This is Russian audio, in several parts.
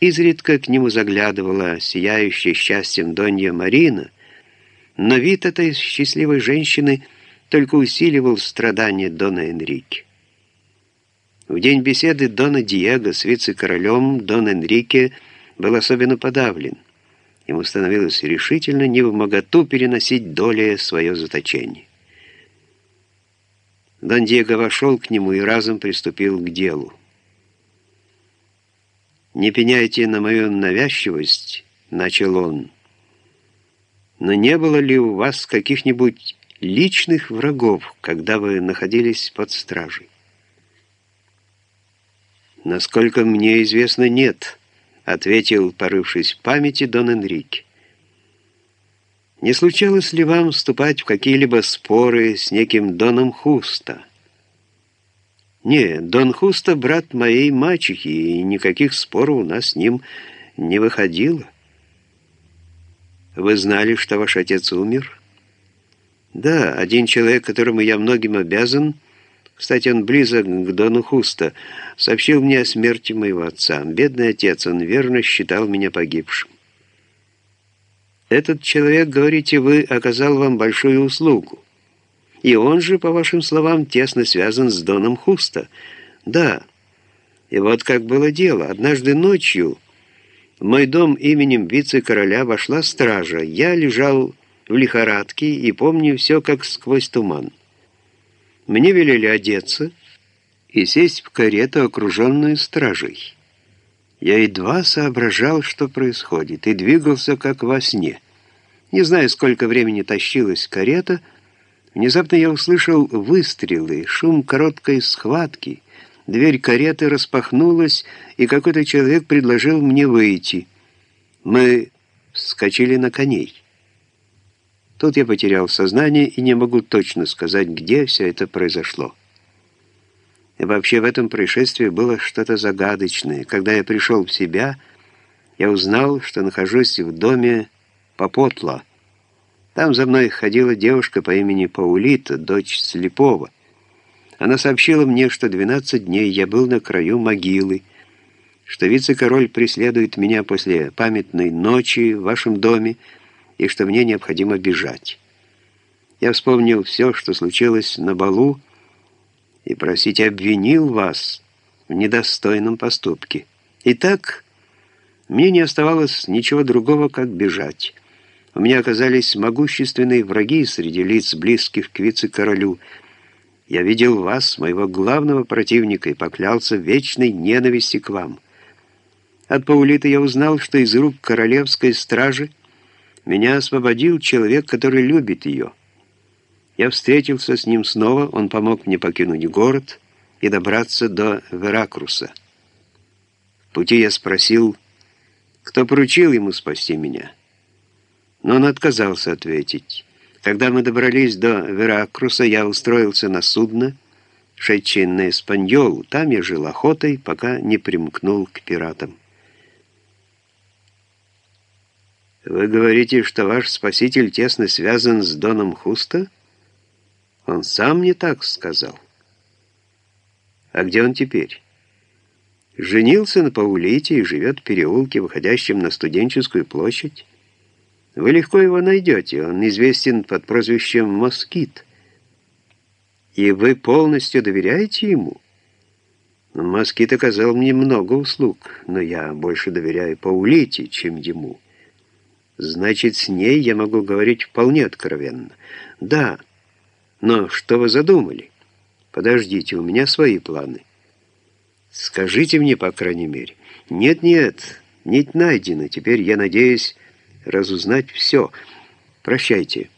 Изредка к нему заглядывала сияющая счастьем Донья Марина, но вид этой счастливой женщины только усиливал страдания Дона Энрике. В день беседы Дона Диего с вице-королем Дон Энрике был особенно подавлен. Ему становилось решительно не в моготу переносить долее свое заточение. Дон Диего вошел к нему и разом приступил к делу. «Не пеняйте на мою навязчивость», — начал он. «Но не было ли у вас каких-нибудь личных врагов, когда вы находились под стражей?» «Насколько мне известно, нет», — ответил, порывшись в памяти, Дон Энрике. «Не случалось ли вам вступать в какие-либо споры с неким Доном Хуста?» «Не, Дон Хуста — брат моей мачехи, и никаких споров у нас с ним не выходило». «Вы знали, что ваш отец умер?» «Да, один человек, которому я многим обязан, кстати, он близок к Дону Хуста, сообщил мне о смерти моего отца. Бедный отец, он верно считал меня погибшим. Этот человек, говорите вы, оказал вам большую услугу. И он же, по вашим словам, тесно связан с Доном Хуста. Да. И вот как было дело. Однажды ночью в мой дом именем вице-короля вошла стража. Я лежал в лихорадке и помню все как сквозь туман. Мне велели одеться и сесть в карету, окруженную стражей. Я едва соображал, что происходит, и двигался, как во сне. Не знаю, сколько времени тащилась карета, внезапно я услышал выстрелы, шум короткой схватки. Дверь кареты распахнулась, и какой-то человек предложил мне выйти. Мы вскочили на коней. Тут я потерял сознание и не могу точно сказать, где все это произошло. И вообще в этом происшествии было что-то загадочное. Когда я пришел в себя, я узнал, что нахожусь в доме Попотла. Там за мной ходила девушка по имени Паулита, дочь слепого. Она сообщила мне, что 12 дней я был на краю могилы, что вице-король преследует меня после памятной ночи в вашем доме, и что мне необходимо бежать. Я вспомнил все, что случилось на балу, и, простите, обвинил вас в недостойном поступке. Итак, мне не оставалось ничего другого, как бежать. У меня оказались могущественные враги среди лиц, близких к вице-королю. Я видел вас, моего главного противника, и поклялся вечной ненависти к вам. От Паулита я узнал, что из рук королевской стражи меня освободил человек, который любит ее. Я встретился с ним снова, он помог мне покинуть город и добраться до Веракруса. В пути я спросил, кто поручил ему спасти меня. Но он отказался ответить. Когда мы добрались до Веракруса, я устроился на судно, шедшее на Эспаньолу. Там я жил охотой, пока не примкнул к пиратам. «Вы говорите, что ваш спаситель тесно связан с Доном Хуста?» Он сам не так сказал. А где он теперь? Женился на Паулите и живет в переулке, выходящем на студенческую площадь. Вы легко его найдете, он известен под прозвищем «Москит». И вы полностью доверяете ему? Москит оказал мне много услуг, но я больше доверяю Паулите, чем ему. Значит, с ней я могу говорить вполне откровенно. Да, но что вы задумали? Подождите, у меня свои планы. Скажите мне, по крайней мере. Нет-нет, нить найдена. Теперь я надеюсь разузнать все. Прощайте.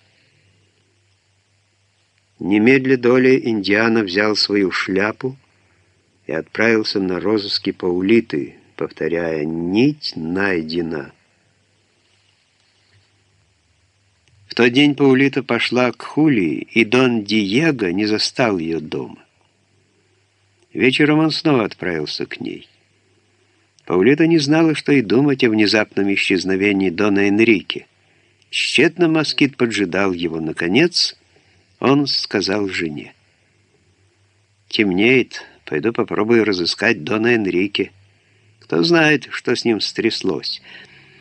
Немедля доли Индиана взял свою шляпу и отправился на розыски Паулиты, повторяя «Нить найдена». В тот день Паулита пошла к Хулии, и Дон Диего не застал ее дома. Вечером он снова отправился к ней. Паулита не знала, что и думать о внезапном исчезновении Дона Энрике. Тщетно москит поджидал его. Наконец, он сказал жене. «Темнеет. Пойду попробую разыскать Дона Энрике». Кто знает, что с ним стряслось.